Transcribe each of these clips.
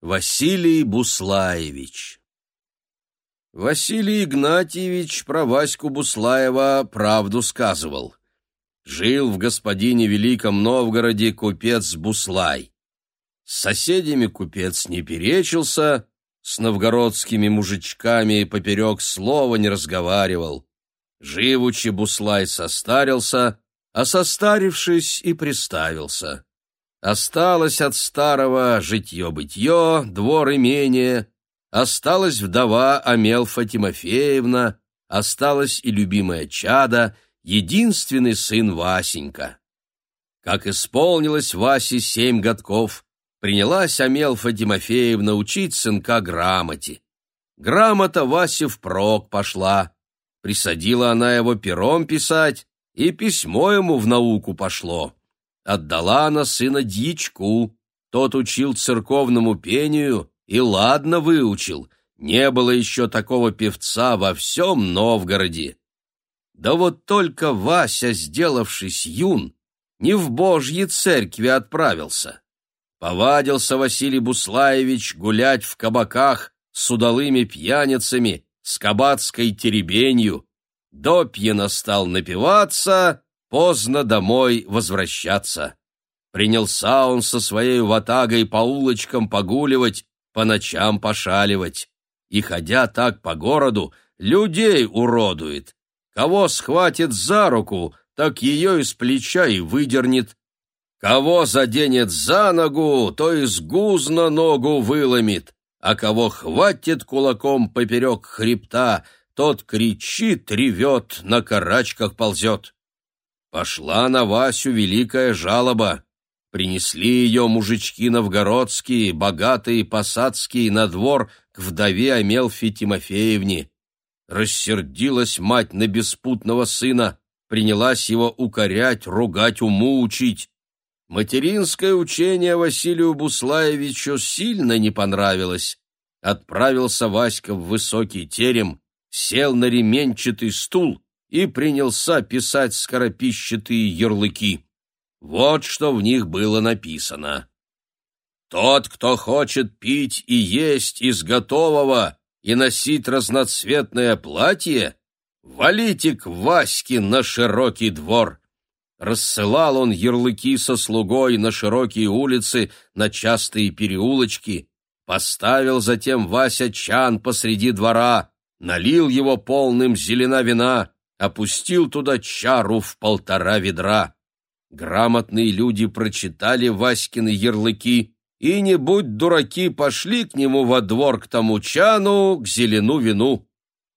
Василий Буслаевич Василий Игнатьевич про Ваську Буслаева правду сказывал. Жил в господине Великом Новгороде купец Буслай. С соседями купец не перечился, с новгородскими мужичками поперек слова не разговаривал. Живучи Буслай состарился, а состарившись и приставился. Осталось от старого житье-бытье, двор имение, осталась вдова Амелфа Тимофеевна, осталась и любимая чада, единственный сын Васенька. Как исполнилось Васе семь годков, принялась Амелфа Тимофеевна учить сынка грамоте. Грамота Васе впрок пошла. Присадила она его пером писать, и письмо ему в науку пошло. Отдала она сына дьячку, тот учил церковному пению и ладно выучил, не было еще такого певца во всем Новгороде. Да вот только Вася, сделавшись юн, не в Божьи церкви отправился. Повадился Василий Буслаевич гулять в кабаках с удалыми пьяницами, с кабацкой теребенью. Допьяно стал напиваться, поздно домой возвращаться. Принялся он со своей ватагой по улочкам погуливать, по ночам пошаливать. И, ходя так по городу, людей уродует. Кого схватит за руку, так ее из плеча и выдернет. Кого заденет за ногу, то из гузна ногу выломит, а кого хватит кулаком поперек хребта, тот кричит, ревет, на карачках ползет. Пошла на Васю великая жалоба. Принесли ее мужички новгородские, богатые посадские, на двор к вдове Амелфи Тимофеевне. Рассердилась мать на беспутного сына, принялась его укорять, ругать, уму учить. Материнское учение Василию Буслаевичу сильно не понравилось. Отправился Васька в высокий терем, сел на ременчатый стул и принялся писать скоропищатые ярлыки. Вот что в них было написано. «Тот, кто хочет пить и есть из готового и носить разноцветное платье, валите к Ваське на широкий двор». Рассылал он ярлыки со слугой на широкие улицы, на частые переулочки, поставил затем Вася чан посреди двора, налил его полным зелена вина, опустил туда чару в полтора ведра. Грамотные люди прочитали Васькины ярлыки и, не будь дураки, пошли к нему во двор к тому чану, к зелену вину.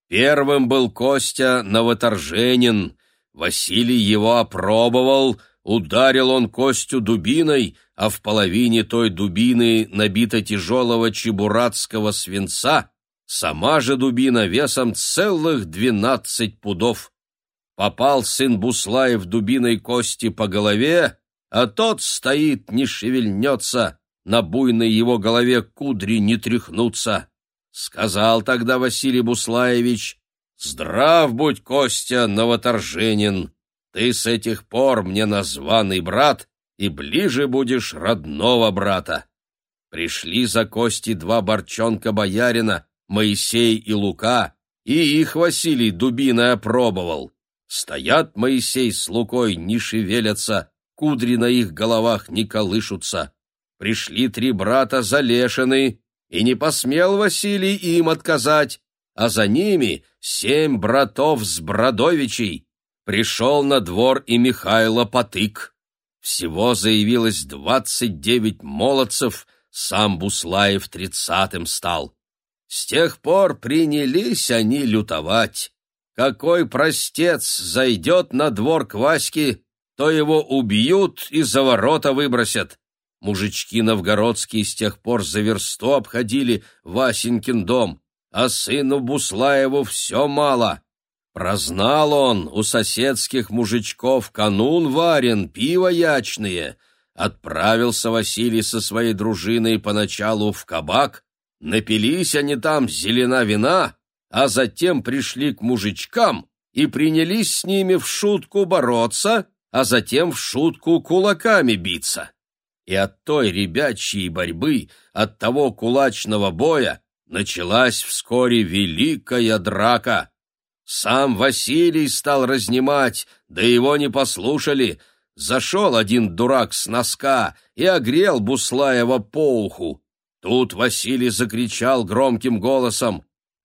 Первым был Костя Новоторженин. Василий его опробовал, ударил он Костю дубиной, а в половине той дубины набита тяжелого чебуратского свинца, Сама же дубина весом целых двенадцать пудов. Попал сын Буслаев дубиной кости по голове, а тот стоит, не шевельнется, на буйной его голове кудри не тряхнутся. Сказал тогда Василий Буслаевич, «Здрав будь, Костя Новоторженин, ты с этих пор мне названный брат, и ближе будешь родного брата». Пришли за Кости два борчонка боярина, Моисей и Лука, и их Василий дубиной опробовал. Стоят Моисей с Лукой, не шевелятся, кудри на их головах не колышутся. Пришли три брата залешины, и не посмел Василий им отказать, а за ними семь братов с Бродовичей. Пришел на двор и Михайло Потык. Всего заявилось двадцать девять молодцев, сам Буслаев тридцатым стал. С тех пор принялись они лютовать. Какой простец зайдет на двор к Ваське, то его убьют и за ворота выбросят. Мужички новгородские с тех пор за версту обходили Васенькин дом, а сыну Буслаеву все мало. Прознал он у соседских мужичков канун варен, пиво ячные. Отправился Василий со своей дружиной поначалу в кабак, Напились они там зелена вина, а затем пришли к мужичкам и принялись с ними в шутку бороться, а затем в шутку кулаками биться. и от той ребячьей борьбы, от того кулачного боя началась вскоре великая драка. Сам Василий стал разнимать, да его не послушали. Зашел один дурак с носка и огрел Буслаева по уху. Тут Василий закричал громким голосом.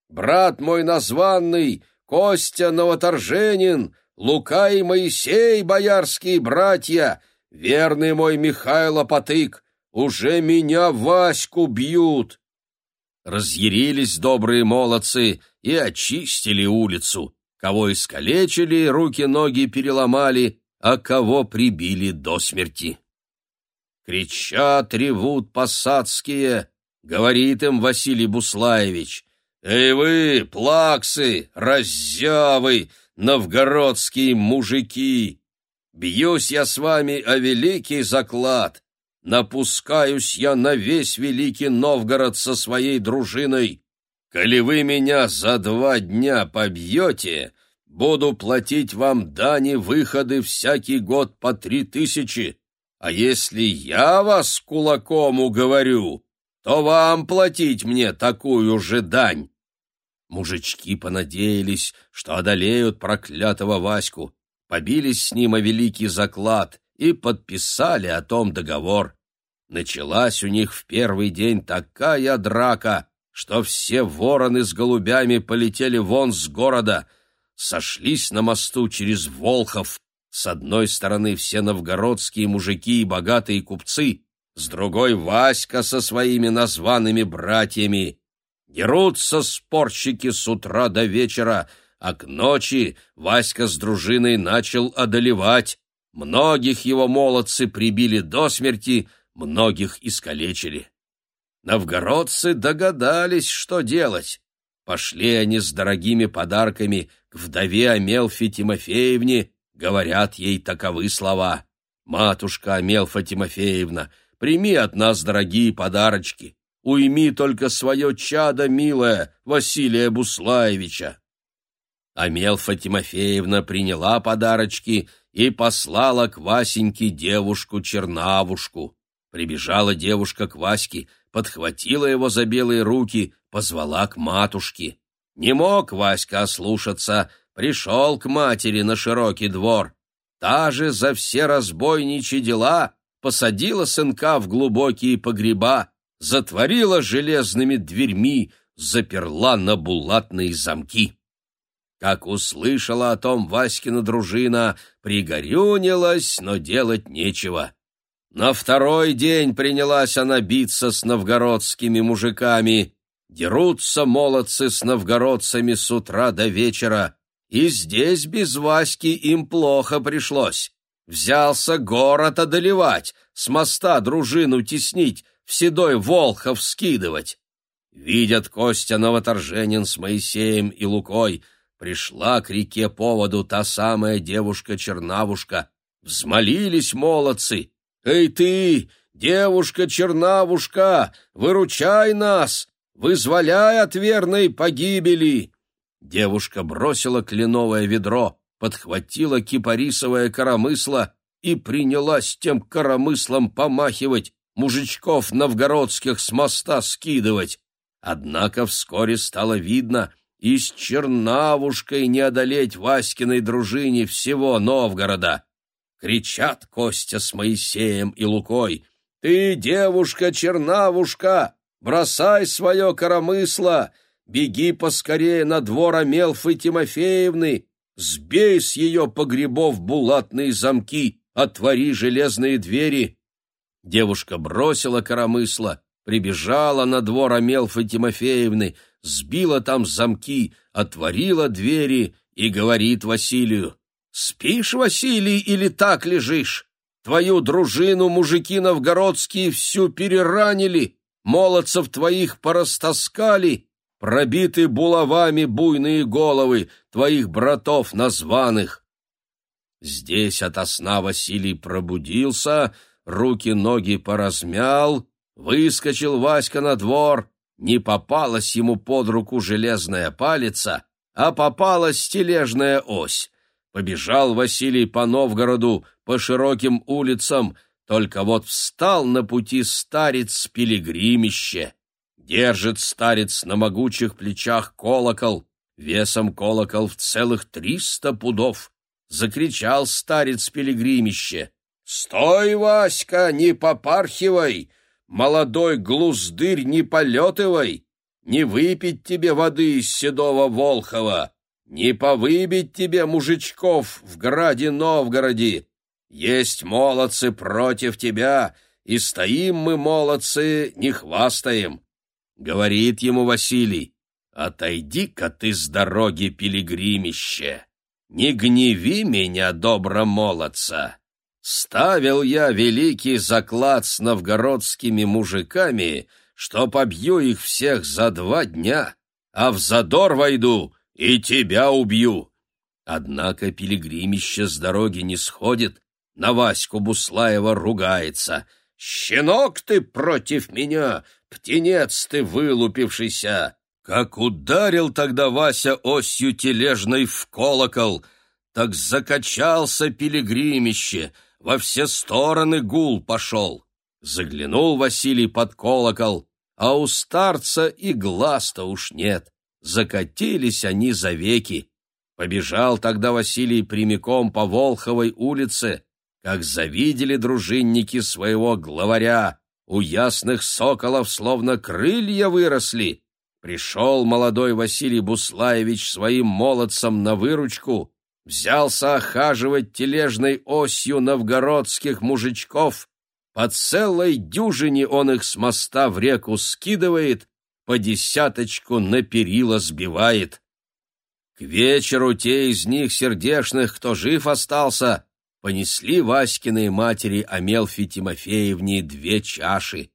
«Брат мой названный, Костя Новоторженин, Лука и Моисей, боярские братья, верный мой Михайло Потык, уже меня Ваську бьют!» Разъярились добрые молодцы и очистили улицу. Кого искалечили, руки-ноги переломали, а кого прибили до смерти. Кричат, ревут посадские, говорит им Василий Буслаевич. «Эй вы, плаксы, раззявы, новгородские мужики! Бьюсь я с вами о великий заклад, напускаюсь я на весь великий Новгород со своей дружиной. Коли вы меня за два дня побьете, буду платить вам дани выходы всякий год по три тысячи, а если я вас кулаком уговорю, то вам платить мне такую же дань. Мужички понадеялись, что одолеют проклятого Ваську, побились с ним о великий заклад и подписали о том договор. Началась у них в первый день такая драка, что все вороны с голубями полетели вон с города, сошлись на мосту через Волхов. С одной стороны все новгородские мужики и богатые купцы, с другой Васька со своими названными братьями. Дерутся спорщики с утра до вечера, а к ночи Васька с дружиной начал одолевать. Многих его молодцы прибили до смерти, многих искалечили. Новгородцы догадались, что делать. Пошли они с дорогими подарками к вдове Амелфе Тимофеевне, говорят ей таковы слова. «Матушка Амелфа Тимофеевна, прими от нас дорогие подарочки уйми только свое чадо, милое, Василия Буслаевича. Амелфа Тимофеевна приняла подарочки и послала к Васеньке девушку-чернавушку. Прибежала девушка к Ваське, подхватила его за белые руки, позвала к матушке. Не мог Васька ослушаться, пришел к матери на широкий двор. Та же за все разбойничьи дела посадила сынка в глубокие погреба, затворила железными дверьми, заперла на булатные замки. Как услышала о том Васькина дружина, пригорюнилась, но делать нечего. На второй день принялась она биться с новгородскими мужиками. Дерутся молодцы с новгородцами с утра до вечера. И здесь без Васьки им плохо пришлось. Взялся город одолевать, с моста дружину теснить, в седой Волхов скидывать. Видят Костя Новоторженин с Моисеем и Лукой. Пришла к реке поводу та самая девушка-чернавушка. Взмолились молодцы. «Эй ты, девушка-чернавушка, выручай нас! Вызволяй от верной погибели!» Девушка бросила кленовое ведро, подхватила кипарисовое коромысло и принялась тем коромыслом помахивать, мужичков новгородских с моста скидывать. Однако вскоре стало видно, и с Чернавушкой не одолеть Васькиной дружине всего Новгорода. Кричат Костя с Моисеем и Лукой. «Ты, девушка Чернавушка, бросай свое коромысло, беги поскорее на двор Амелфы Тимофеевны, сбей с ее погребов булатные замки, отвори железные двери, Девушка бросила коромысло, прибежала на двор Амелфы Тимофеевны, сбила там замки, отворила двери и говорит Василию, «Спишь, Василий, или так лежишь? Твою дружину мужики новгородские всю переранили, молодцев твоих порастаскали, пробиты булавами буйные головы твоих братов названных». Здесь ото сна Василий пробудился, руки-ноги поразмял, выскочил Васька на двор, не попалась ему под руку железная палица, а попалась стележная ось. Побежал Василий по Новгороду, по широким улицам, Только вот встал на пути старец пилигримище. Держит старец на могучих плечах колокол, весом колокол в целых триста пудов. Закричал старец пилигримище. «Стой, Васька, не попархивай! Молодой глуздырь, не полетывай! Не выпить тебе воды из седого Волхова! Не повыбить тебе мужичков в граде Новгороде! Есть молодцы против тебя, и стоим мы, молодцы, не хвастаем. Говорит ему Василий, отойди-ка ты с дороги, пилигримище, не гневи меня, добро молодца. Ставил я великий заклад с новгородскими мужиками, что побью их всех за два дня, а в задор войду и тебя убью. Однако пилигримище с дороги не сходит, на Ваську Буслаева ругается. «Щенок ты против меня, птенец ты вылупившийся!» Как ударил тогда Вася осью тележной в колокол, так закачался пилигримище, во все стороны гул пошел. Заглянул Василий под колокол, а у старца и глаз-то уж нет. Закатились они за веки. Побежал тогда Василий прямиком по Волховой улице, как завидели дружинники своего главаря, у ясных соколов словно крылья выросли. Пришел молодой Василий Буслаевич своим молодцам на выручку, взялся охаживать тележной осью новгородских мужичков, по целой дюжине он их с моста в реку скидывает, по десяточку на перила сбивает. К вечеру те из них сердешных, кто жив остался, понесли Васькиной матери Амелфи Тимофеевне две чаши.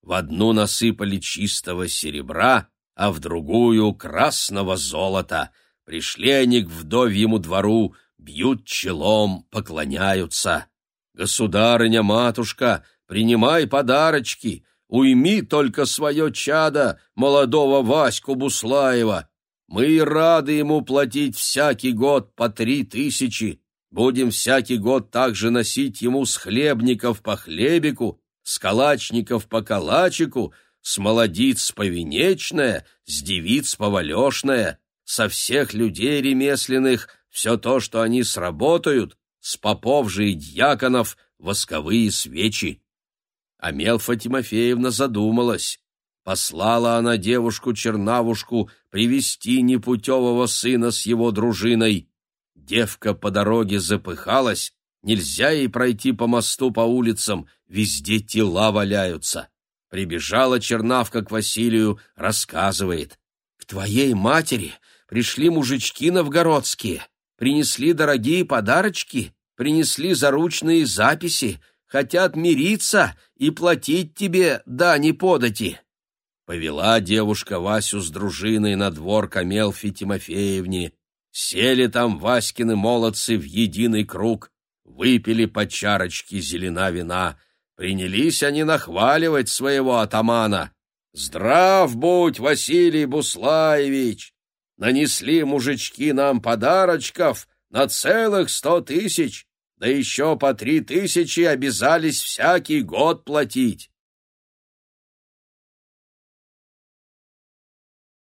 В одну насыпали чистого серебра, а в другую — красного золота. Пришли они к вдовьему двору, бьют челом, поклоняются. «Государыня-матушка, принимай подарочки, уйми только свое чадо, молодого Ваську Буслаева. Мы рады ему платить всякий год по три тысячи, Будем всякий год также носить ему с хлебников по хлебику, с калачников по калачику, с молодиц повенечное, с девиц повалешное, со всех людей ремесленных все то, что они сработают, с попов же и дьяконов восковые свечи. Амелфа Тимофеевна задумалась. Послала она девушку-чернавушку привести непутевого сына с его дружиной. Девка по дороге запыхалась, нельзя ей пройти по мосту по улицам, везде тела валяются. Прибежала Чернавка к Василию, рассказывает. «К твоей матери пришли мужички новгородские, принесли дорогие подарочки, принесли заручные записи, хотят мириться и платить тебе дани подати». Повела девушка Васю с дружиной на двор к Амелфи Тимофеевне, Сели там Васькины молодцы в единый круг, выпили по чарочке зелена вина. Принялись они нахваливать своего атамана. «Здрав будь, Василий Буслаевич! Нанесли мужички нам подарочков на целых сто тысяч, да еще по три тысячи обязались всякий год платить.